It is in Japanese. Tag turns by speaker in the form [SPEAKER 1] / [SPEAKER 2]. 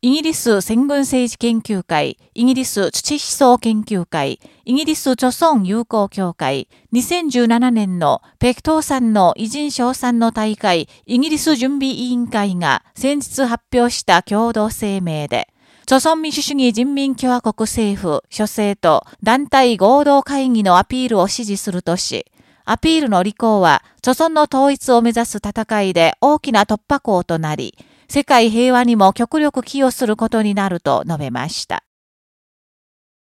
[SPEAKER 1] イギリス戦軍政治研究会、イギリス土思想研究会、イギリス著村友好協会、2017年の北東山の偉人賞賛の大会、イギリス準備委員会が先日発表した共同声明で、著村民主主義人民共和国政府、諸政と団体合同会議のアピールを支持するとし、アピールの履行は、著村の統一を目指す戦いで大きな突破口となり、世界平和にも極力寄与することになると述べました。